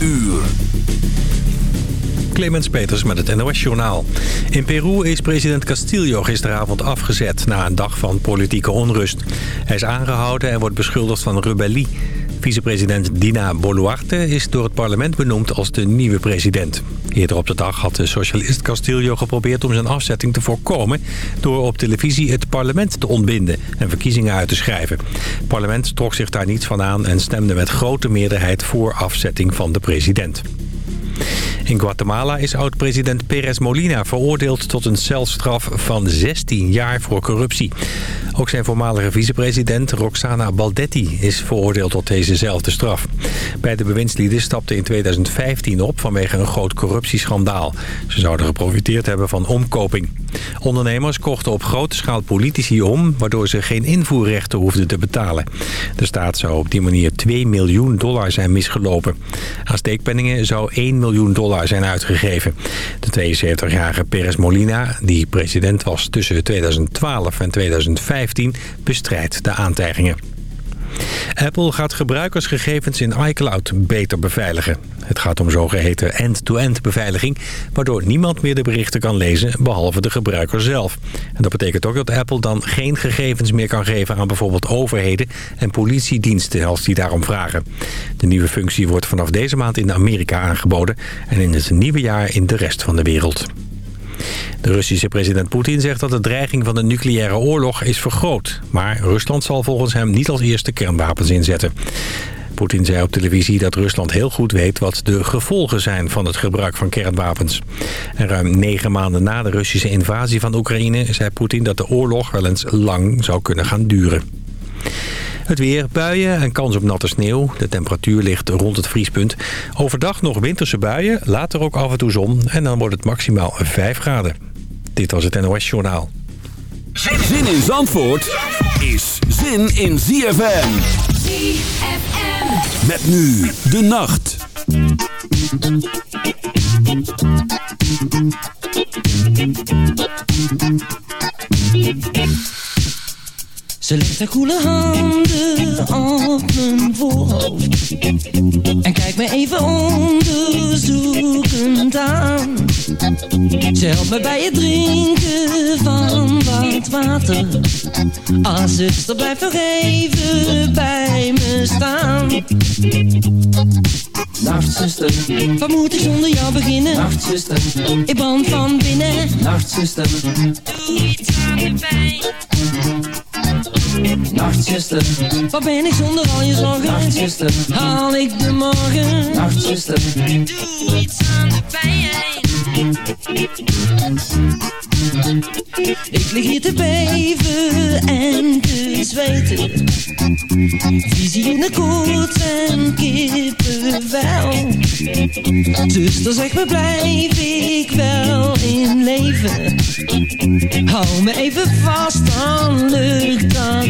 uur. Clemens Peters met het NOS-journaal. In Peru is president Castillo gisteravond afgezet na een dag van politieke onrust. Hij is aangehouden en wordt beschuldigd van rebellie. Vicepresident Dina Boluarte is door het parlement benoemd als de nieuwe president. Eerder op de dag had de socialist Castillo geprobeerd om zijn afzetting te voorkomen... door op televisie het parlement te ontbinden en verkiezingen uit te schrijven. Het parlement trok zich daar niets van aan en stemde met grote meerderheid voor afzetting van de president. In Guatemala is oud-president Perez Molina veroordeeld tot een celstraf van 16 jaar voor corruptie. Ook zijn voormalige vicepresident Roxana Baldetti is veroordeeld tot dezezelfde straf. Beide bewindslieden stapten in 2015 op vanwege een groot corruptieschandaal. Ze zouden geprofiteerd hebben van omkoping. Ondernemers kochten op grote schaal politici om... waardoor ze geen invoerrechten hoefden te betalen. De staat zou op die manier 2 miljoen dollar zijn misgelopen. Aan steekpenningen zou 1 miljoen dollar zijn uitgegeven. De 72-jarige Perez Molina, die president was tussen 2012 en 2015... bestrijdt de aantijgingen. Apple gaat gebruikersgegevens in iCloud beter beveiligen. Het gaat om zogeheten end-to-end beveiliging... waardoor niemand meer de berichten kan lezen, behalve de gebruiker zelf. En dat betekent ook dat Apple dan geen gegevens meer kan geven... aan bijvoorbeeld overheden en politiediensten als die daarom vragen. De nieuwe functie wordt vanaf deze maand in Amerika aangeboden... en in het nieuwe jaar in de rest van de wereld. De Russische president Poetin zegt dat de dreiging van een nucleaire oorlog is vergroot. Maar Rusland zal volgens hem niet als eerste kernwapens inzetten. Poetin zei op televisie dat Rusland heel goed weet wat de gevolgen zijn van het gebruik van kernwapens. En ruim negen maanden na de Russische invasie van Oekraïne zei Poetin dat de oorlog wel eens lang zou kunnen gaan duren. Het weer, buien en kans op natte sneeuw. De temperatuur ligt rond het vriespunt. Overdag nog winterse buien, later ook af en toe zon. En dan wordt het maximaal 5 graden. Dit was het NOS Journaal. Zin in Zandvoort is zin in ZFM. ZFM. Met nu de nacht. Ze legt haar koele handen op mijn voorhoofd. En kijkt me even onderzoekend aan. Ze helpt me bij het drinken van wat water. Ah, zuster, blijf nog even bij me staan. Nachtzuster, Wat moet ik zonder jou beginnen? nachtzuster, Ik brand van binnen. nachtzuster, Doe iets aan de pijn nachtzuster, Waar ben ik zonder al je zorgen? nachtzuster, Haal ik de morgen? nachtzuster, Doe iets aan de pijn. Ik lig hier te beven en te zweten. Visie in de koets en kippenvel. Zuster, zeg me, blijf ik wel in leven? Hou me even vast, dan lukt dat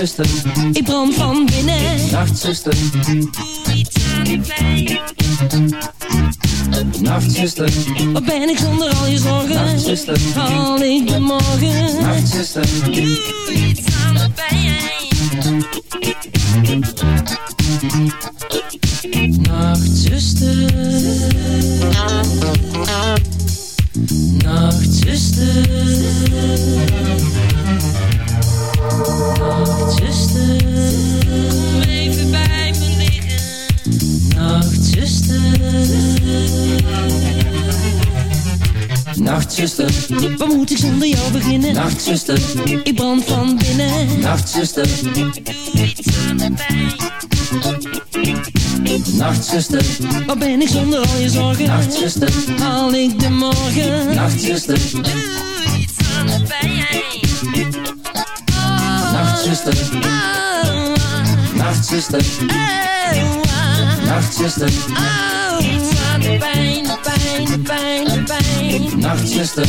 Nachtzuster, Ik brand van binnen. nachtzuster, Doe iets aan de pijn. nachtzuster, Waar ben ik zonder al je zorgen? nachtzuster, Haal ik de morgen? nachtzuster, Doe Nachtzuster, ik brand van binnen. Nachtzuster, Nachtzuster, waar ben ik zonder al je zorgen? Nachtzuster, haal ik de morgen? Nachtzuster, doe iets aan de pijn. Nachtzuster, oh, Nachtzuster, Nachtzuster, iets aan de pijn, de pijn, pijn, pijn. Nachtzuster.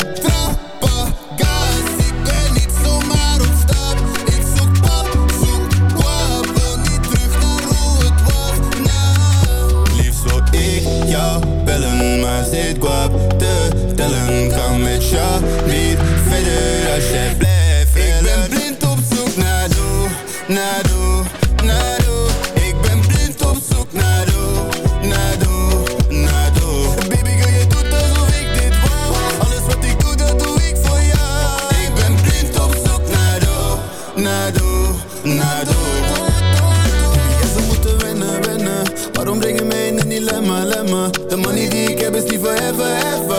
De money die ik heb is die forever, ever.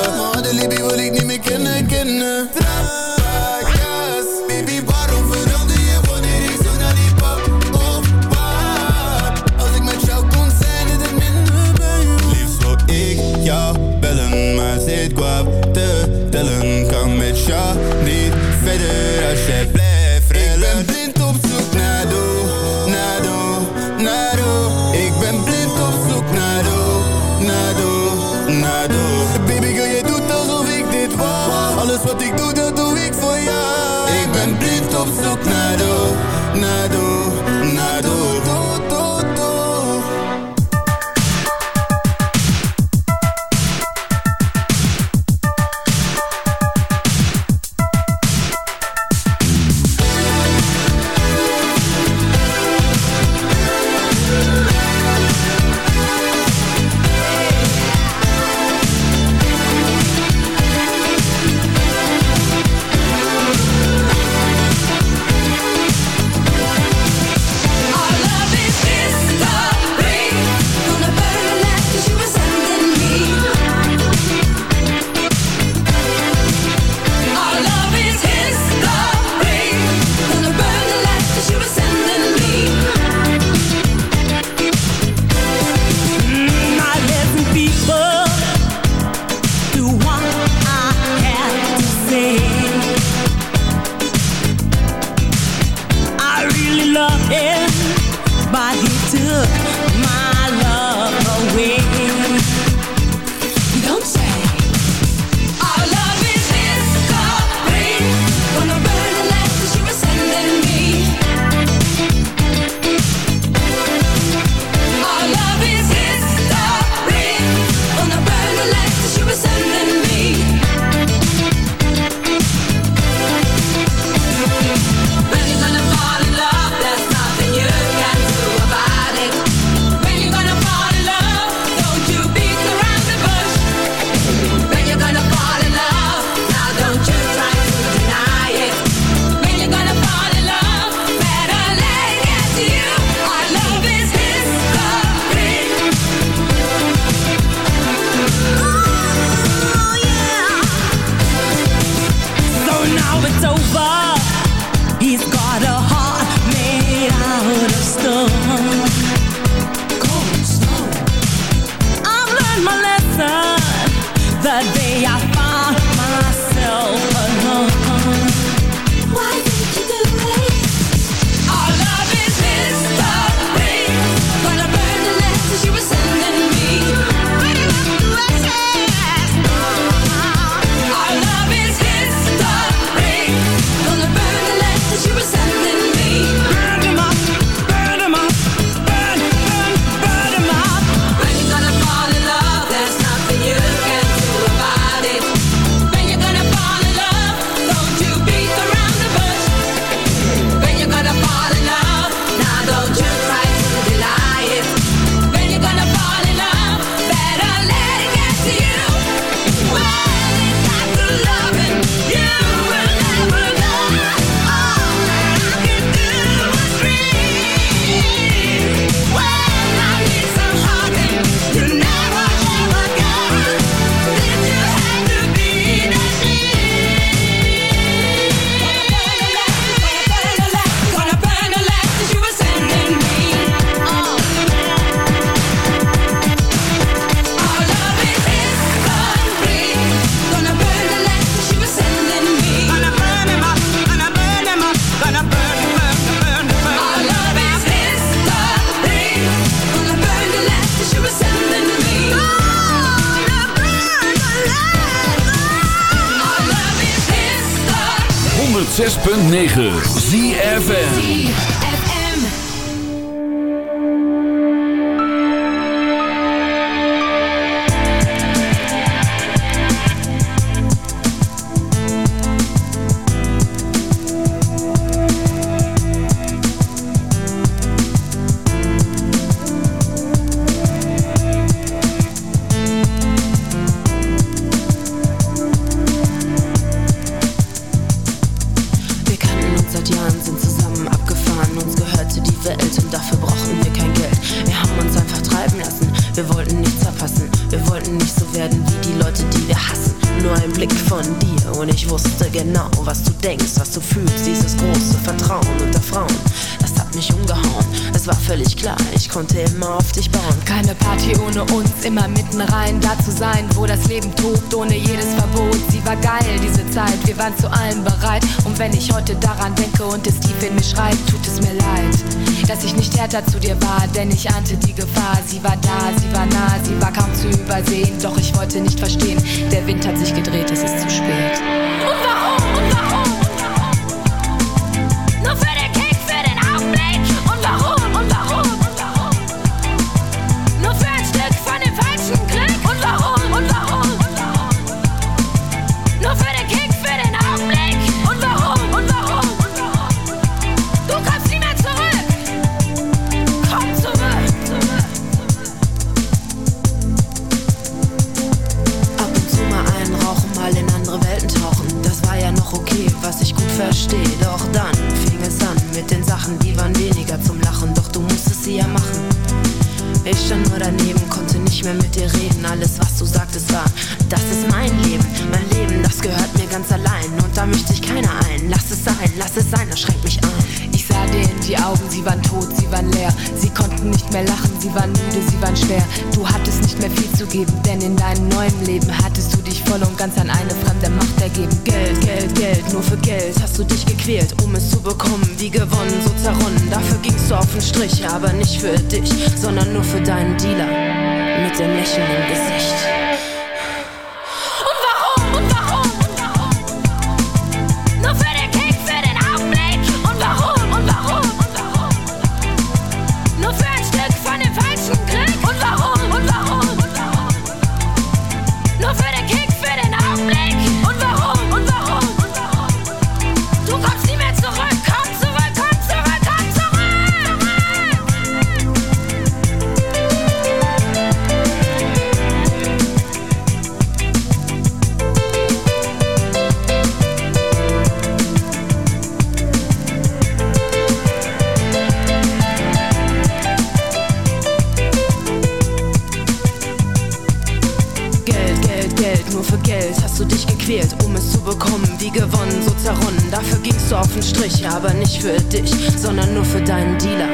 Nur für Geld hast du dich gequält, um es zu bekommen. Wie gewonnen, so zerronnen. Dafür gingst du auf den Strich, aber nicht für dich, sondern nur für deinen Dealer.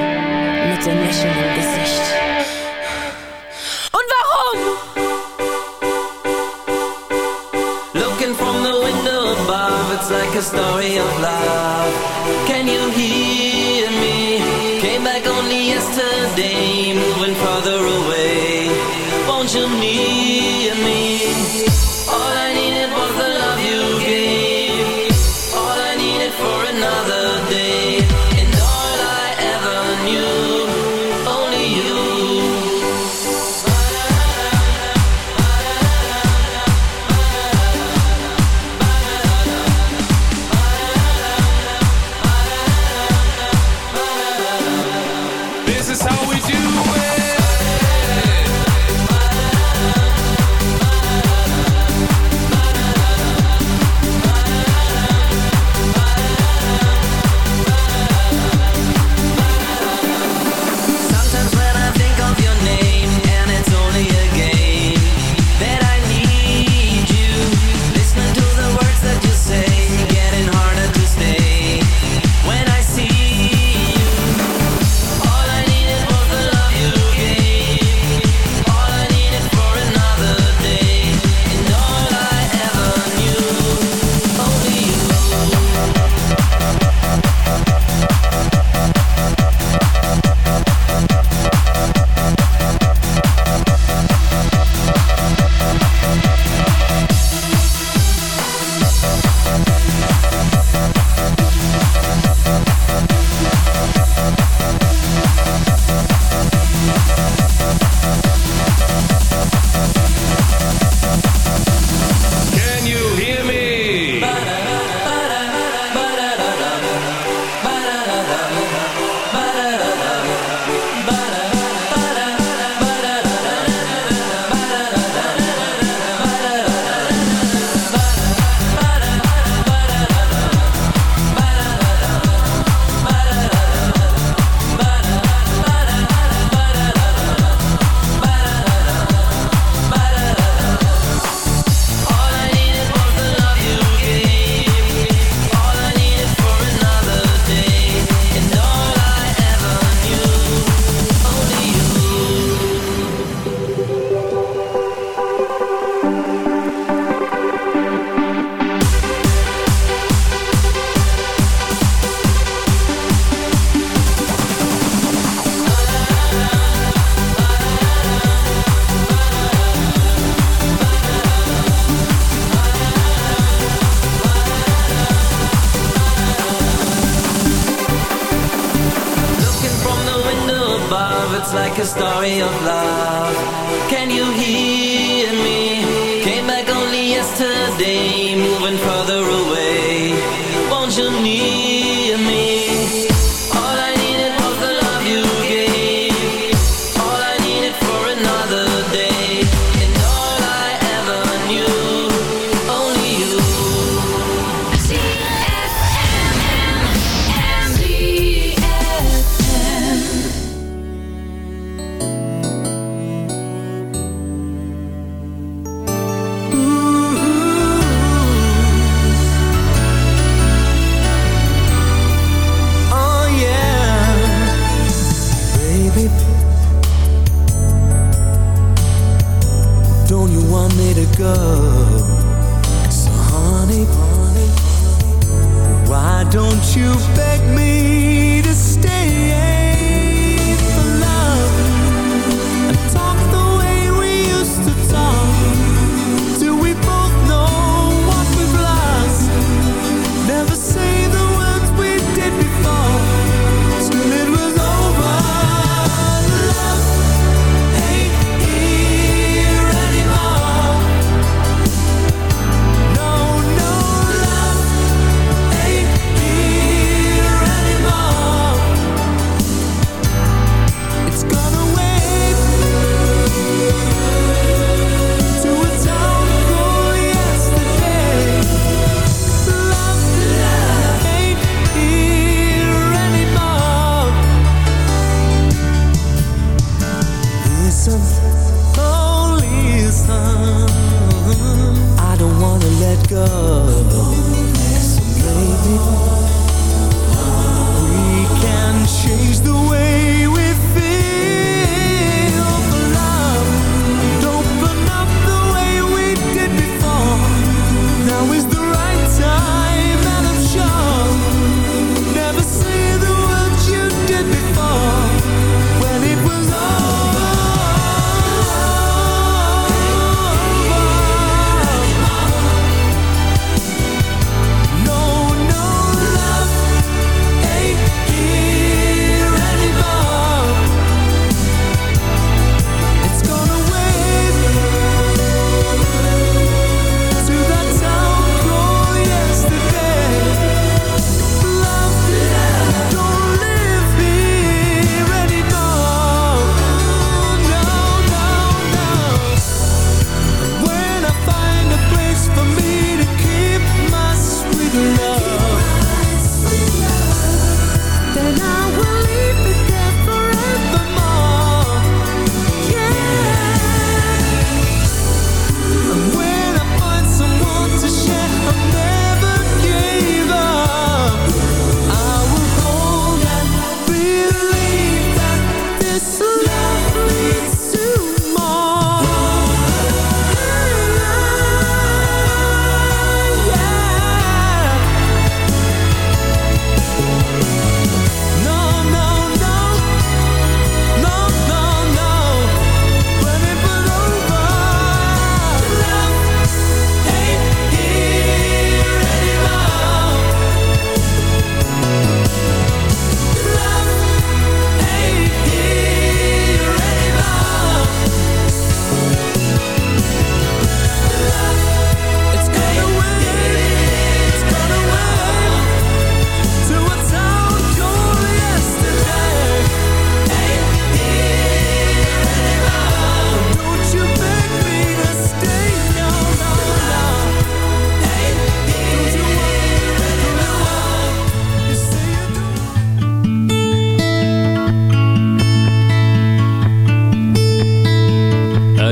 Mit dem Lächeln im Gesicht. Und warum? Looking from the window above, it's like a story of love. Can you hear me? Came back only yesterday.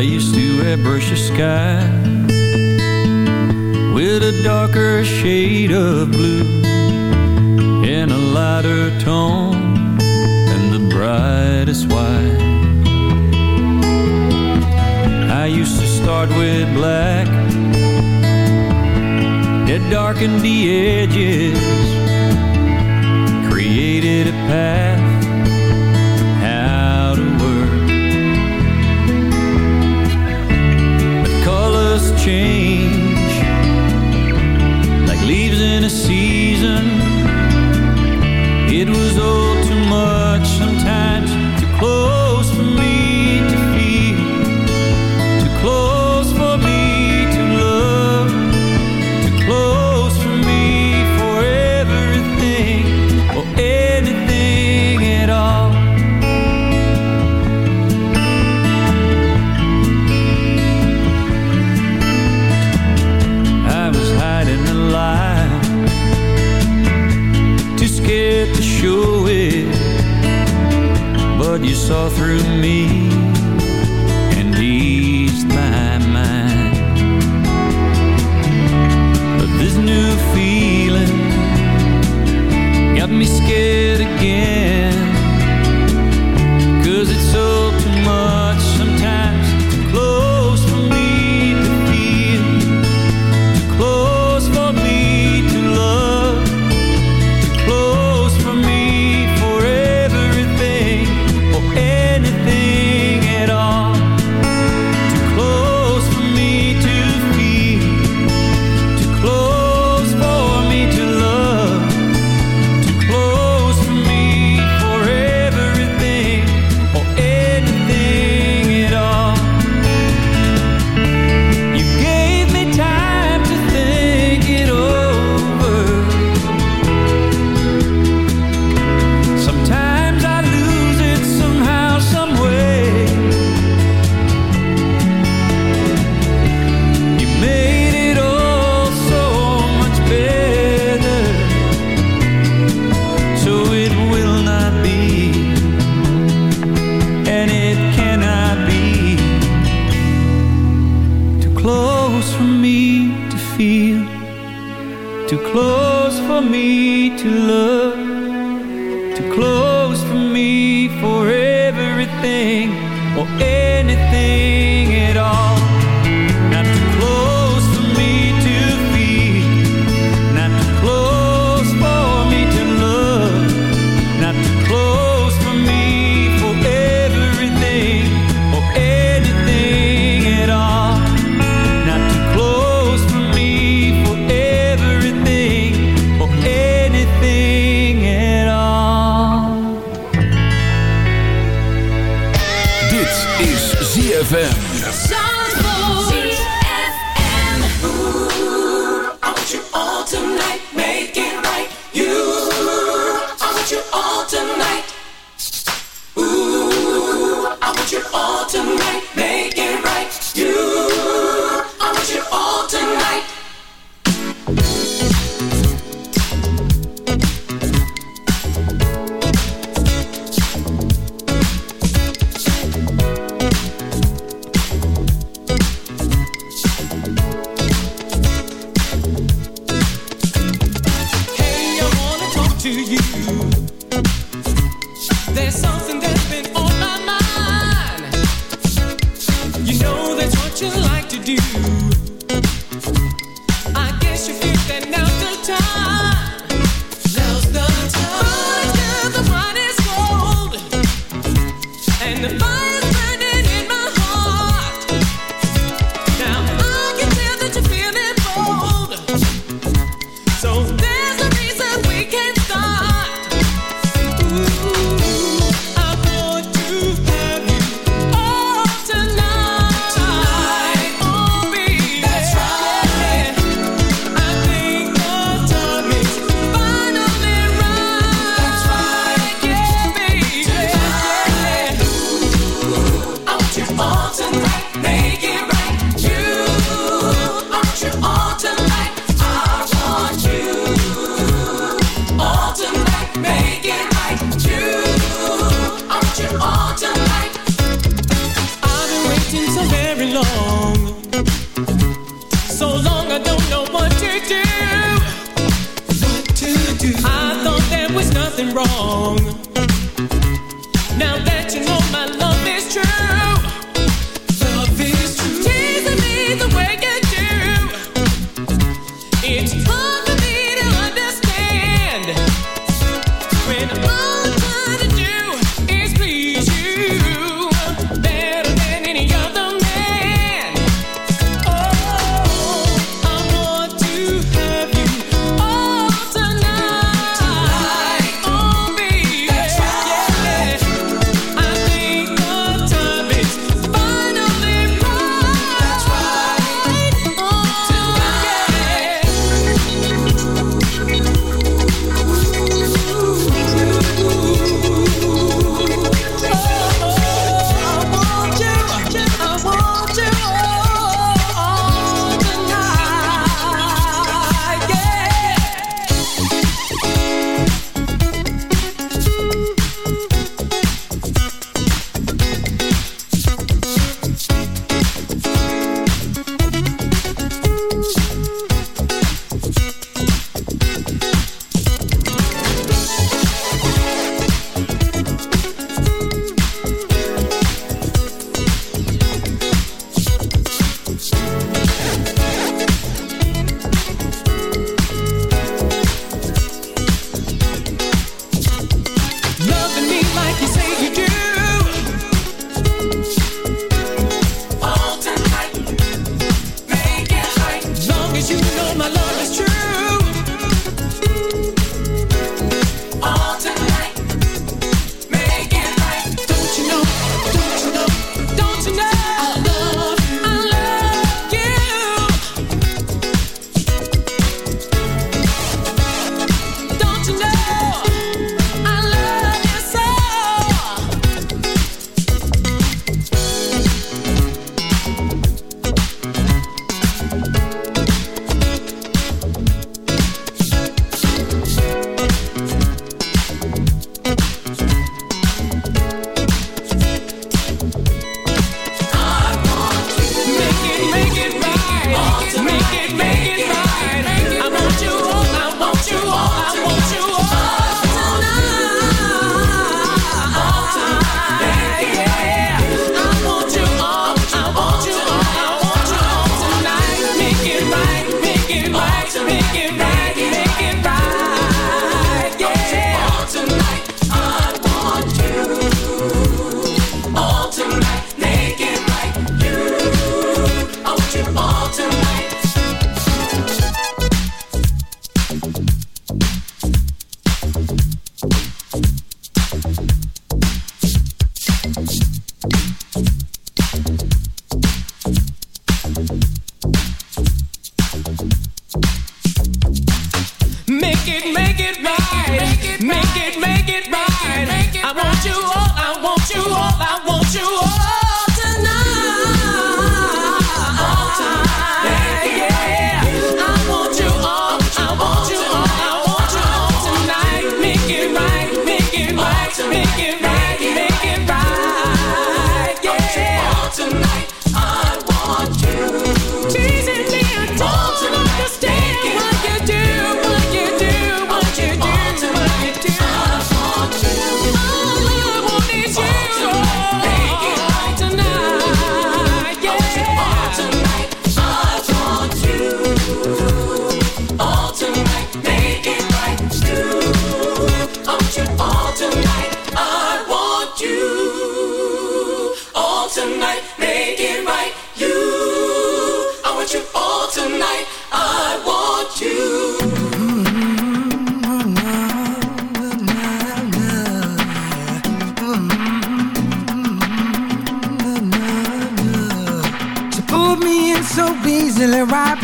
face to a brushy sky with a darker shade of blue and a lighter tone and the brightest white. I used to start with black that darkened the edges, created a path change. me.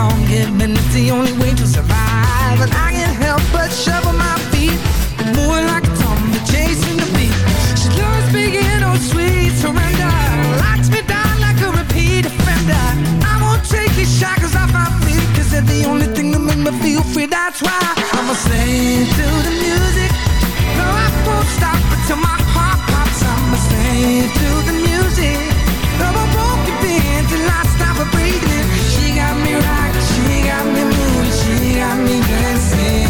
on it's the only way to survive. And I can't help but shovel my feet. More like a zombie chasing the beat. She loves speaking on oh, sweet surrender. Locks me down like a repeat offender. I won't take these shackles off my feet, cause they're the only thing that make me feel free. That's why I'm a slave to the music. No, I won't stop until my heart pops. I'm a slave to the music. No, I won't give in till I stop breathing. She got me she got me moving, she got me dancing.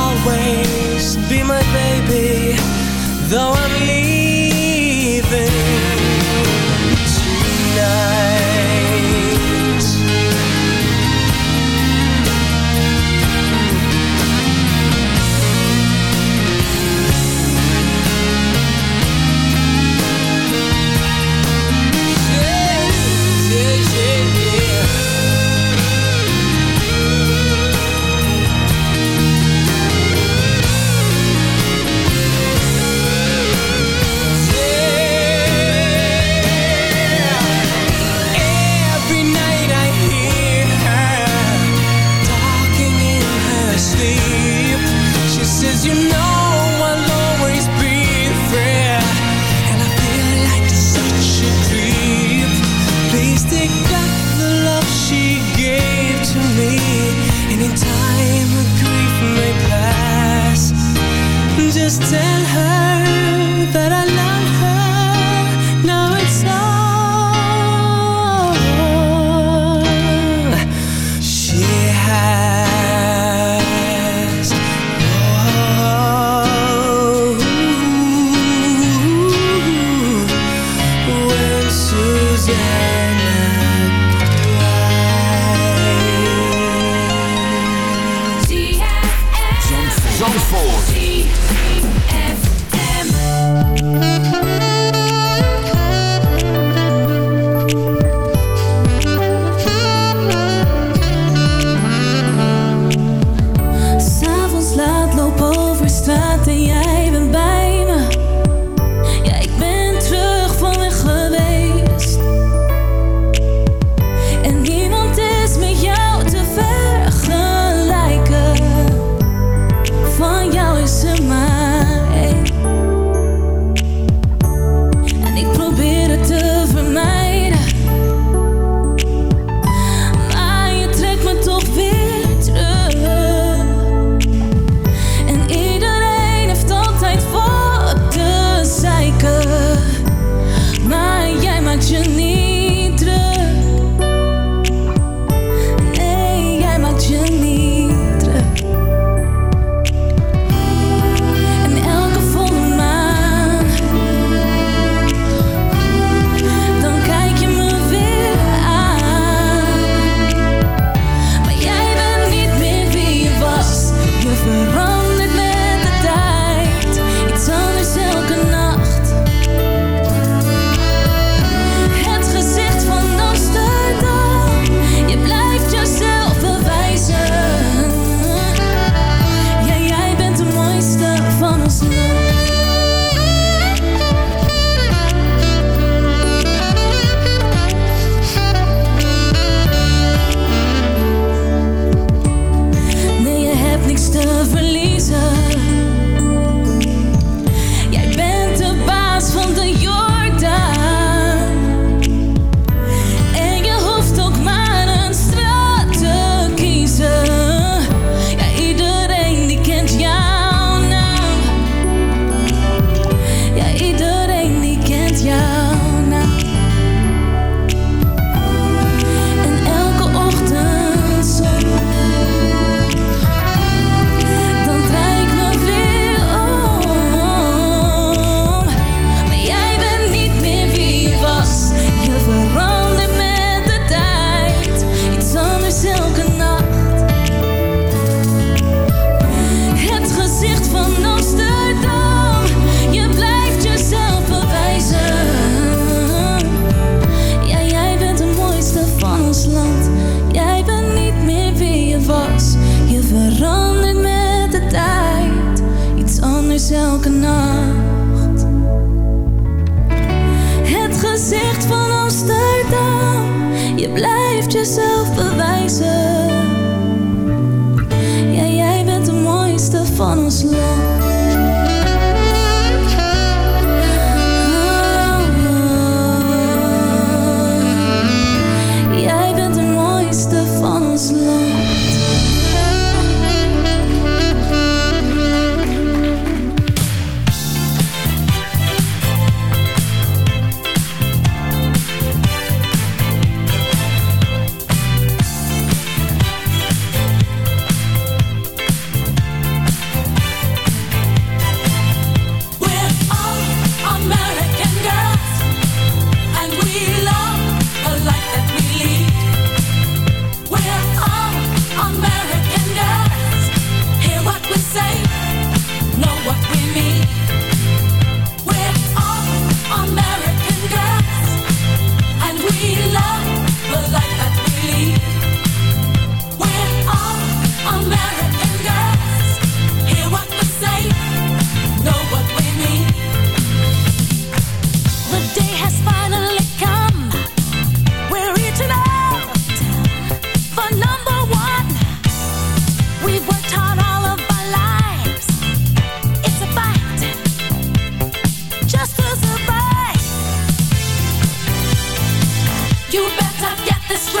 Though I'm jezelf bewijzen. This right.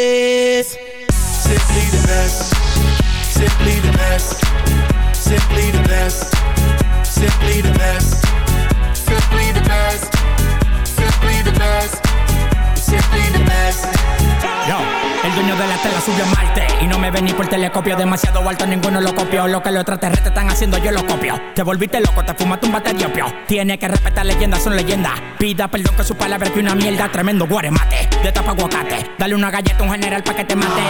Best, simply the best, simply the best, simply the best. Yo, el dueño de la tela subió a Marte Y no me ven ni por telescopio. Demasiado alto, ninguno lo copió. Lo que los extraterrestres están haciendo, yo lo copio. Te volviste loco, te fumaste un bate de opio. Tiene que respetar leyendas, son leyendas. Pida perdón que su palabra que una mierda. Tremendo guaremate, de tapa aguacate. Dale una galleta a un general pa' que te mate.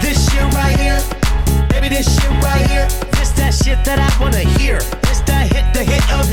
This shit right here, baby, this shit right here. This that shit that I wanna hear.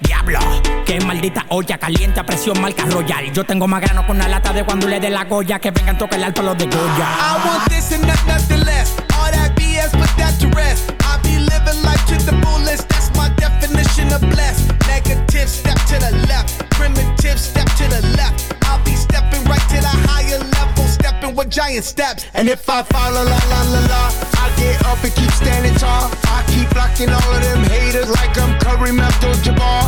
Diablo, qué maldita olla caliente a presión marca royal. Yo tengo más grano con una lata de cuando le dé la goya que vengan toca el alto los de Goya. I want this and not nothing less. All that BS, put that to rest. I be living life to the fullest. That's my definition of blessed. Negative, step to the left. Primitive, step to the left. I'll be stepping right to the higher level, stepping with giant steps. And if I fall, la la la la la, I get up and keep standing tall. I keep blocking all of them haters like I'm Kareem Abdul-Jabbar. You're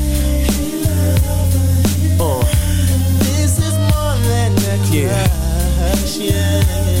yeah. yeah.